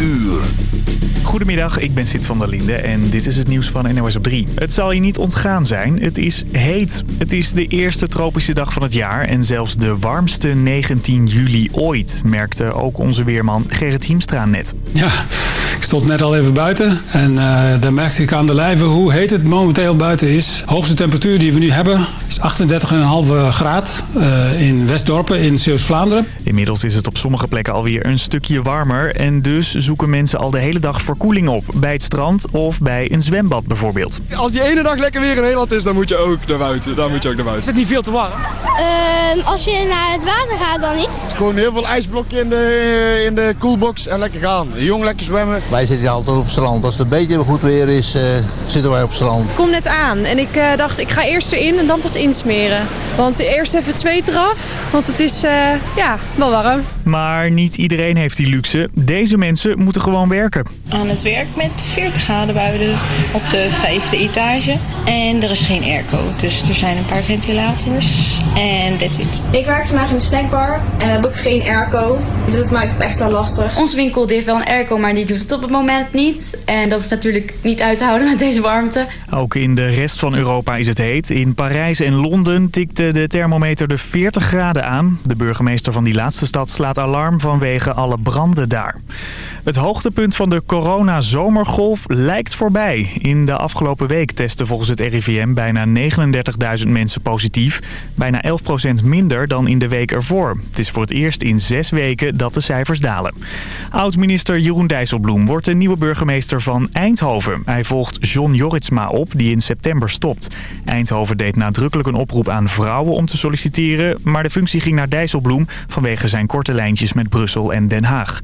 uur. Goedemiddag, ik ben Sid van der Linde en dit is het nieuws van NOS op 3. Het zal je niet ontgaan zijn, het is heet. Het is de eerste tropische dag van het jaar en zelfs de warmste 19 juli ooit, merkte ook onze weerman Gerrit Hiemstra net. Ja, ik stond net al even buiten en uh, daar merkte ik aan de lijve hoe heet het momenteel buiten is. De hoogste temperatuur die we nu hebben is 38,5 graad uh, in Westdorpen in Zeeuws-Vlaanderen. Inmiddels is het op sommige plekken alweer een stukje warmer en dus zoeken mensen al de hele dag verkoeling op. Bij het strand of bij een zwembad bijvoorbeeld. Als die ene dag lekker weer in Nederland is, dan moet je ook naar buiten. Dan moet je ook naar buiten. Is het niet veel te warm? Uh, als je naar het water gaat dan niet. Gewoon heel veel ijsblokken in de, in de koelbox en lekker gaan. Jong lekker zwemmen. Wij zitten altijd op het strand. Als het een beetje goed weer is, uh, zitten wij op het strand. Ik kom net aan en ik uh, dacht ik ga eerst erin en dan pas insmeren. Want eerst even het zweet eraf, want het is uh, ja, wel warm. Maar niet iedereen heeft die luxe. Deze mensen moeten gewoon werken. Aan het werk met 40 graden buiten op de vijfde etage. En er is geen airco, dus er zijn een paar ventilators. En that's it. Ik werk vandaag in de snackbar en heb ook geen airco. Dus dat maakt het extra lastig. Ons winkel die heeft wel een airco, maar die doet het op het moment niet. En dat is natuurlijk niet uit te houden met deze warmte. Ook in de rest van Europa is het heet. In Parijs en Londen tikte de thermometer de 40 graden aan. De burgemeester van die laatste stad slaat alarm vanwege alle branden daar. Het hoogtepunt van de corona-zomergolf lijkt voorbij. In de afgelopen week testen volgens het RIVM bijna 39.000 mensen positief. Bijna 11% minder dan in de week ervoor. Het is voor het eerst in zes weken dat de cijfers dalen. Oud-minister Jeroen Dijsselbloem wordt de nieuwe burgemeester van Eindhoven. Hij volgt John Jorritsma op, die in september stopt. Eindhoven deed nadrukkelijk een oproep aan vrouwen om te solliciteren... maar de functie ging naar Dijsselbloem vanwege zijn korte lijntjes met Brussel en Den Haag.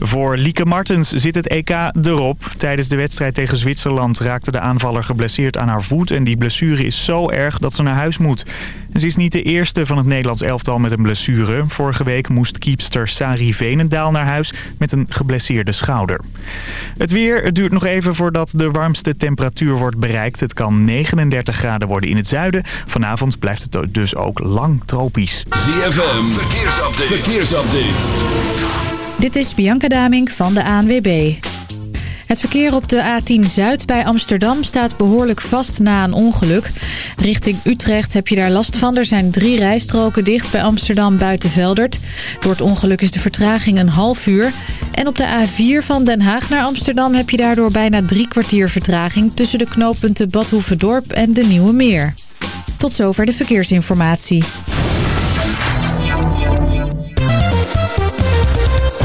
Voor Lieke Martens zit het EK erop. Tijdens de wedstrijd tegen Zwitserland raakte de aanvaller geblesseerd aan haar voet... en die blessure is zo erg dat ze naar huis moet. Ze is niet de eerste van het Nederlands elftal met een blessure. Vorige week moest keepster Sari Venendaal naar huis met een geblesseerde schouder. Het weer het duurt nog even voordat de warmste temperatuur wordt bereikt. Het kan 39 graden worden in het zuiden. Vanavond blijft het dus ook lang tropisch. ZFM, verkeersupdate. verkeersupdate. Dit is Bianca Damink van de ANWB. Het verkeer op de A10 Zuid bij Amsterdam staat behoorlijk vast na een ongeluk. Richting Utrecht heb je daar last van. Er zijn drie rijstroken dicht bij Amsterdam buiten Veldert. Door het ongeluk is de vertraging een half uur. En op de A4 van Den Haag naar Amsterdam heb je daardoor bijna drie kwartier vertraging... tussen de knooppunten Badhoevedorp en de Nieuwe Meer. Tot zover de verkeersinformatie.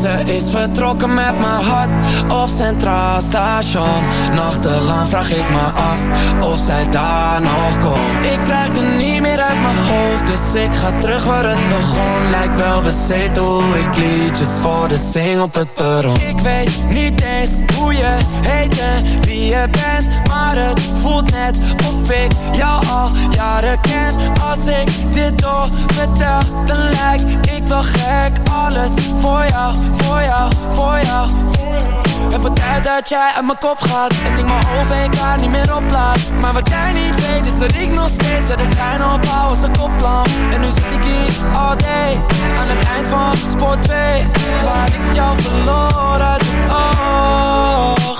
Ze is vertrokken met mijn hart op Centraal Station. Nachtelang vraag ik me af of zij daar nog komt. Ik krijg het niet meer uit mijn hoofd Dus ik ga terug waar het begon. Lijkt wel bezeten hoe ik liedjes voor de zing op het perron. Ik weet niet eens hoe je heet en wie je bent Maar het voelt net of ik jou al jaren ken. Als ik dit door vertel dan lijk ik wel gek Alles voor jou voor jou, voor jou. Het wordt tijd dat jij uit mijn kop gaat En ik mijn OVK niet meer oplaat. Maar wat jij niet weet is dat ik nog steeds De schijn opbouw als een koplamp En nu zit ik hier all day Aan het eind van sport 2 Waar ik jou verloren het oog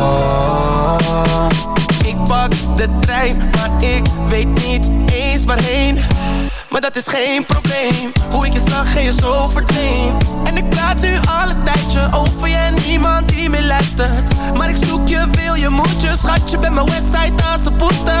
de trein, maar ik weet niet eens waarheen. Maar dat is geen probleem. Hoe ik je zag en je zo verdween En ik praat nu al een tijdje over je en niemand die meer luistert. Maar ik zoek je, wil je, moet je Schatje, bij mijn website aan zijn poester Oh,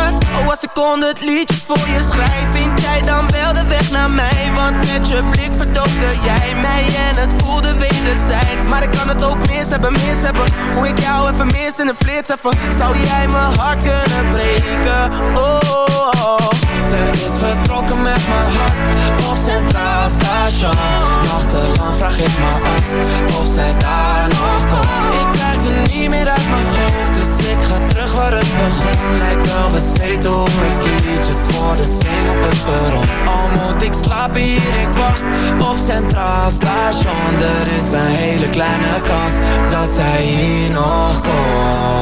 als ik het liedje voor je schrijf Vind jij dan wel de weg naar mij? Want met je blik verdoofde jij mij En het voelde wederzijds Maar ik kan het ook mis hebben, mis hebben Hoe ik jou even mis in een flits even Zou jij mijn hart kunnen breken? Oh, oh, oh. Ze is vertrokken met mijn hart op Centraal Station Nachtelang vraag ik me af of zij daar nog komt Ik krijg het niet meer uit mijn hoofd Dus ik ga terug waar het begon Lijkt wel bezeten hoe ik liedjes voor de zing op het perron. Al moet ik slapen hier, ik wacht op Centraal Station. Er is een hele kleine kans dat zij hier nog komt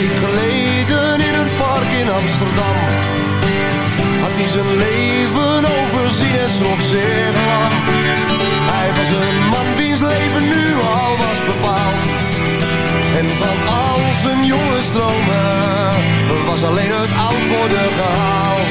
Week geleden in een park in Amsterdam. Had hij zijn leven overzien en schrok zich lang. Hij was een man wiens leven nu al was bepaald. En van al zijn jonge stromen Was alleen het oud worden gehaald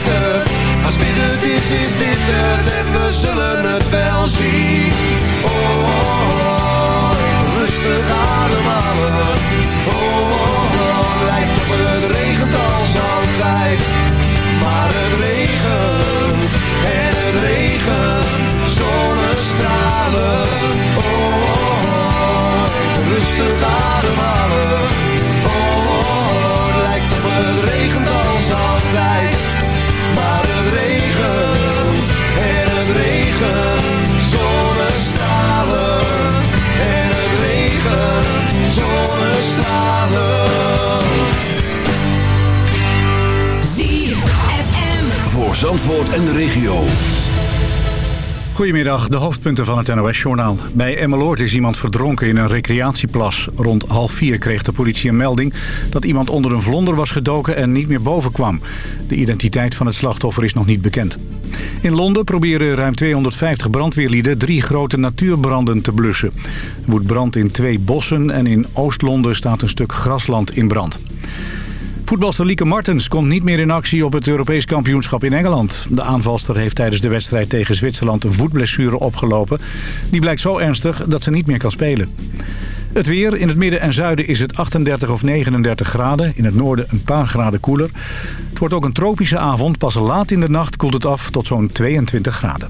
Goedemiddag, de hoofdpunten van het NOS-journaal. Bij Emmeloord is iemand verdronken in een recreatieplas. Rond half vier kreeg de politie een melding dat iemand onder een vlonder was gedoken en niet meer boven kwam. De identiteit van het slachtoffer is nog niet bekend. In Londen proberen ruim 250 brandweerlieden drie grote natuurbranden te blussen. Er woedt brand in twee bossen en in Oost-Londen staat een stuk grasland in brand. Voetbalster Lieke Martens komt niet meer in actie op het Europees kampioenschap in Engeland. De aanvalster heeft tijdens de wedstrijd tegen Zwitserland een voetblessure opgelopen. Die blijkt zo ernstig dat ze niet meer kan spelen. Het weer. In het midden en zuiden is het 38 of 39 graden. In het noorden een paar graden koeler. Het wordt ook een tropische avond. Pas laat in de nacht koelt het af tot zo'n 22 graden.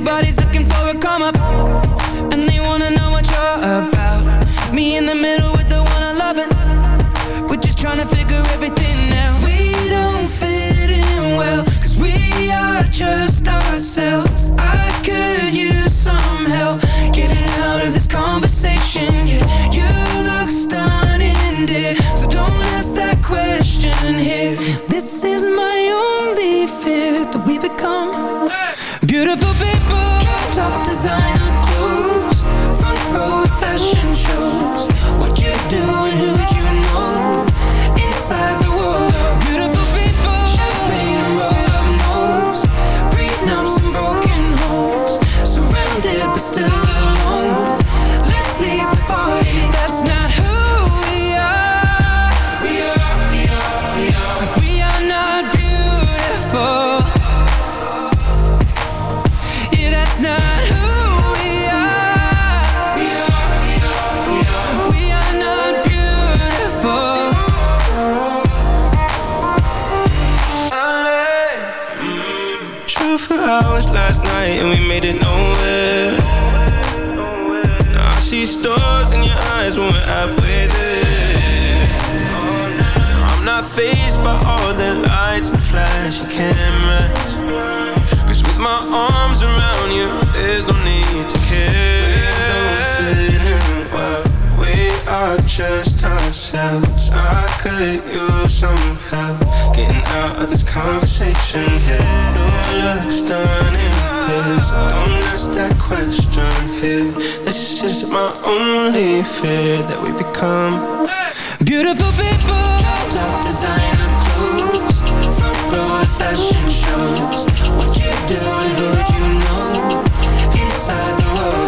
Everybody's looking for I could use some help getting out of this conversation here. You look stunning, please don't ask that question here. This is my only fear that we become beautiful people. Top designer clothes, front row fashion shows. What you do and who'd you know? Inside the world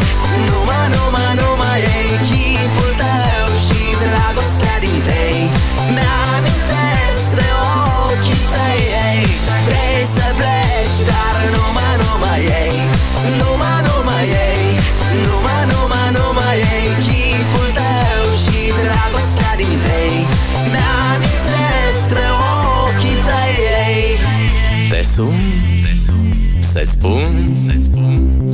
Numai, numai, numai ei Chipul tău și dragostea din tei Mi-amintesc de ochii tăi ei. Vrei să pleci, dar numai, numai ei Numai, numai ei Numai, numai, numai ei Chipul tău și dragostea din tei Mi-amintesc de ochii tăi ei. Te sun, să-ți spun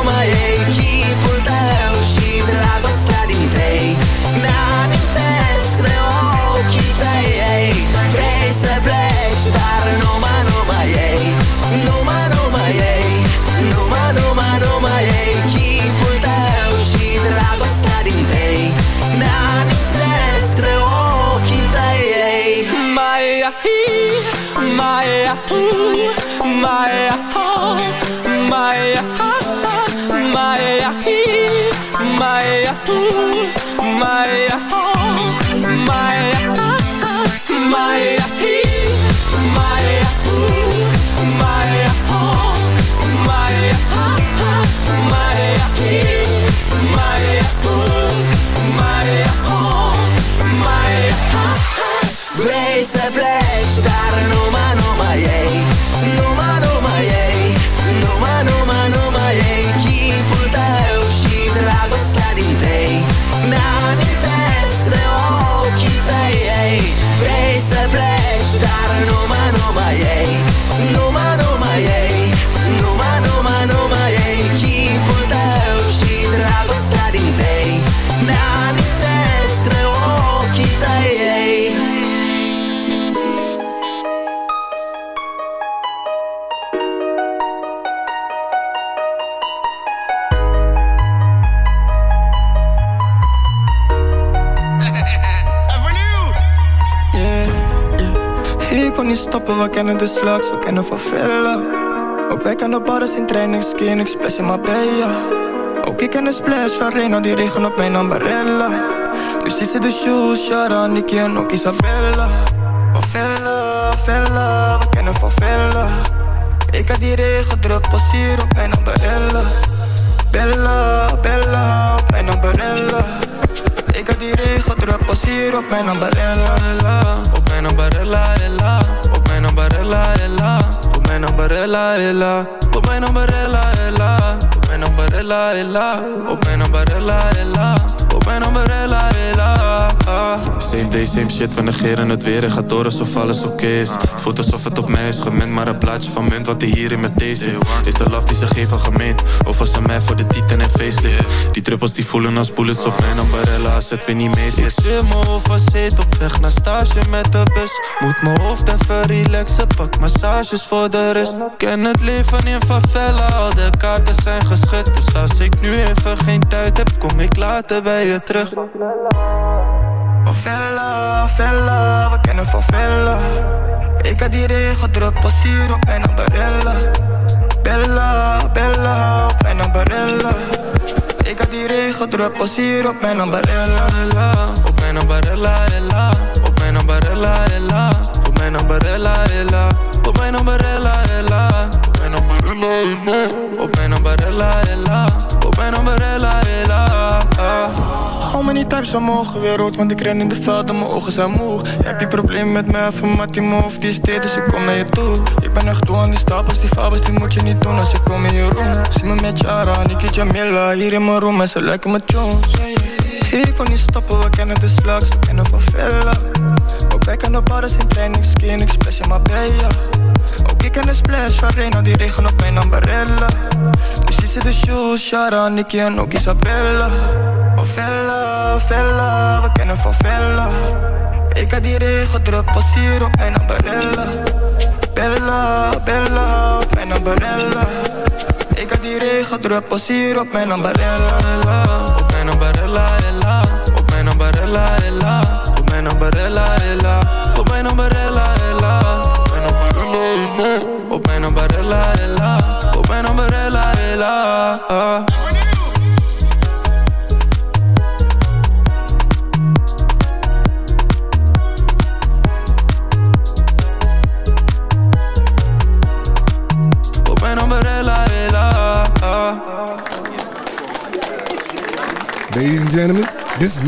numai, numai ei Chipul tău și dragostea din tei Mi-amintesc de ochii tăi ei. Vrei să pleci Dar numai, numai ei Numai, numai ei Numai, numai, numai ei Chipul tău și dragostea din tei Mi-amintesc de ochii tăi ei. Maya, Maya, Maya, Maya, Maya, Maya, Maya, Maya, Maya, Maya, kennen de slags, we kennen van villa. Ook wij kennen barres in training, skin, ik splash in Marbella. Ook ik ken de splash van Reno, die regen op mijn ambarella. Nu ziet ze de shoes, Shara, Nicky en ook Isabella. Van villa, villa, we kennen van villa. Ik had die regen druk, pas hier op mijn ambarella. Bella, Bella, op mijn ambarella. Ik had die regen druk, pas hier op mijn ambarella. Ella, op mijn ambarella, ella ella, ella. kom mijn ombarella, ella. Mijn. Op mijn ambarella, ella. Op mijn ella. Op mijn ella. Same day, same shit, we negeren het weer en gaat door alsof alles oké is. Het voelt alsof het op mij is gemend, maar een plaatje van munt wat hij hier in met deze Is de love die ze geven gemeend, of was ze mij voor de titan en facelift? Die druppels die voelen als bullets op mijn ambarella als het weer niet mee zit. Zit mijn hoofd zit op weg naar stage met de bus. Moet mijn hoofd even relaxen, pak massages voor de rust. Ken het leven in favela, al de kaarten zijn Dus als ik nu even geen tijd heb, kom ik later bij je terug. Vella, Vella, we kennen van Vella. Ik had die regen druk, pas hier op mijn ambarella. Bella, Bella, op mijn ambarella. Ik had die regen druk, pas hier op mijn ambarella. Op mijn ambarella, ella. Op mijn ambarella, ella. Op mijn ambarella, ella. Op mijn ambarella, ella. Op mijn ambarella, ella. Op mijn ambarella, ella. Op mijn ambarella, ella. Hou me niet thuis, mogen weer rood, want ik ren in de veld en mijn ogen zijn moe. Heb je problemen met mij, van Move, die is dit, dus ik naar je toe. Ik ben echt toe aan die stapels, die fabels, die moet je niet doen als ik kom in je room. Zie me met Jara, Niki Jamila, hier in mijn room en ze lijken me Jones. Ik kon niet stoppen, we kennen de slags, we kennen van Vella. Ook wij kennen padden in training, skin, ik splash in. Ook ik ken de splash van Reno, die regen op mijn ambarella. Dus zit de shoes, Shara, Nicky en ook Isabella. Oh Vella, Vella, we kennen van Vella. Ik had die regen pas hier op mijn ambarella. Bella, Bella, op mijn ambarella. Ik had die regen pas hier op mijn ambarella. Op mijn ambarella, ella. Op mijn ambarella, ella. Op mijn ambarella, ella.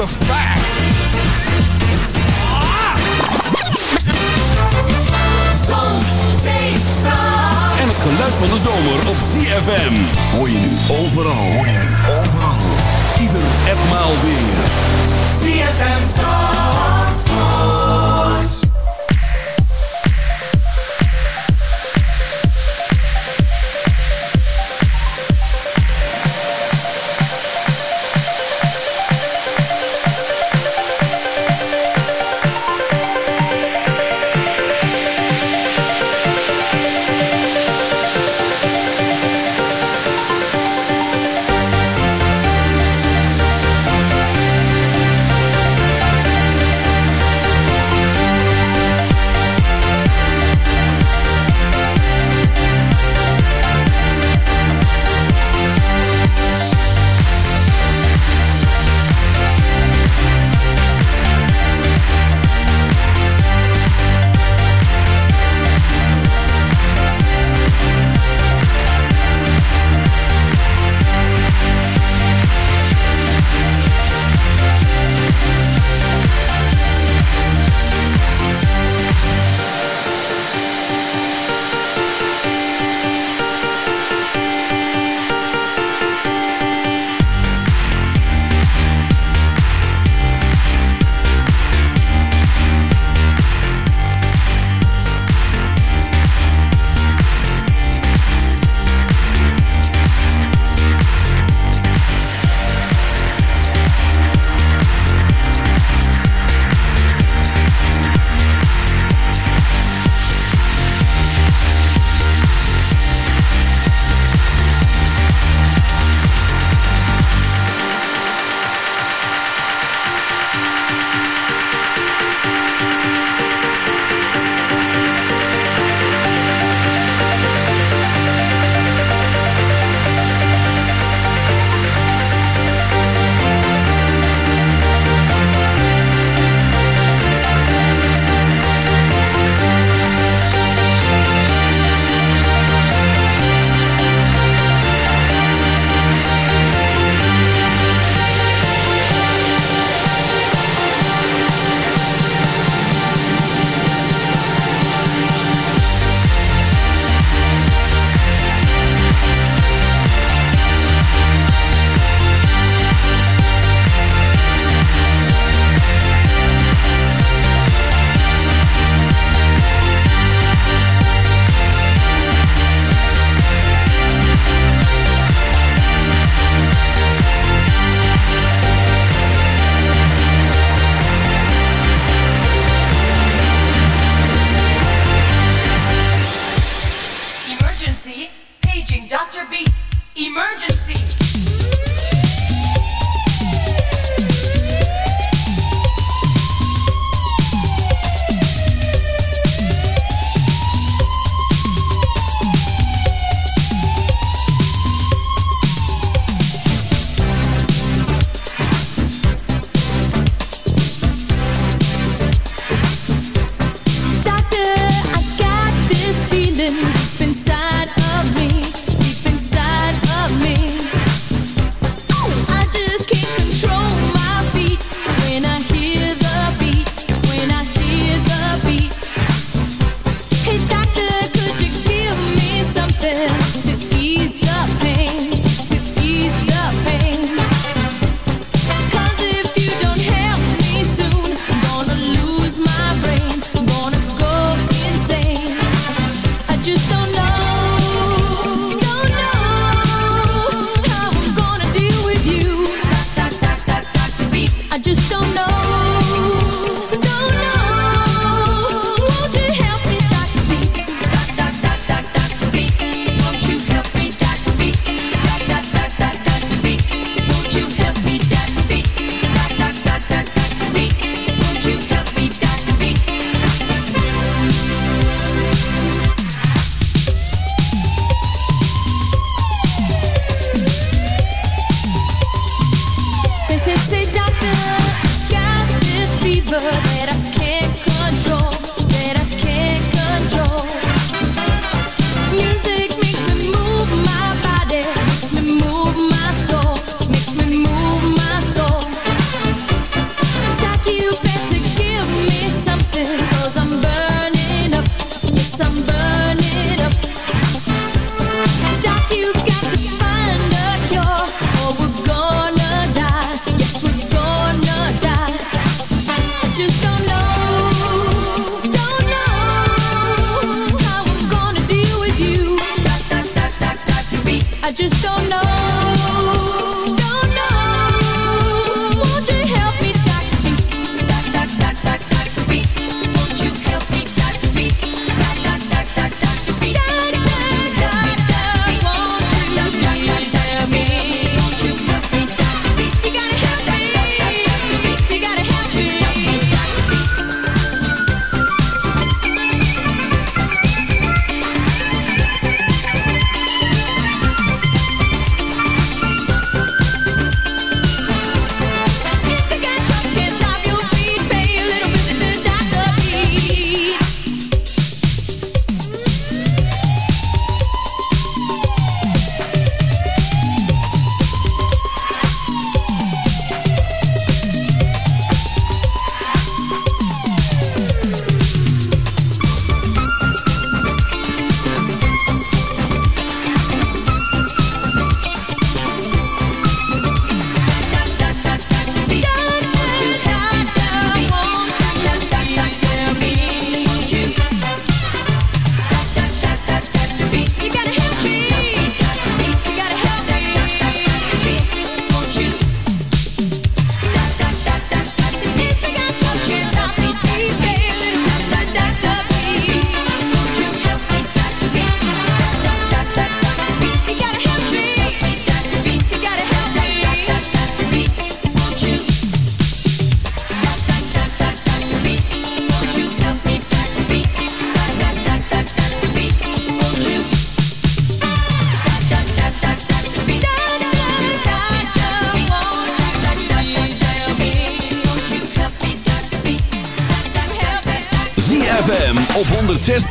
The fact. En het geluid van de zomer op CFM. Hoor je nu overal. Hoor je nu overal. Ieder en maal weer. CFM Zandvoort.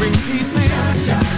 ring pieces.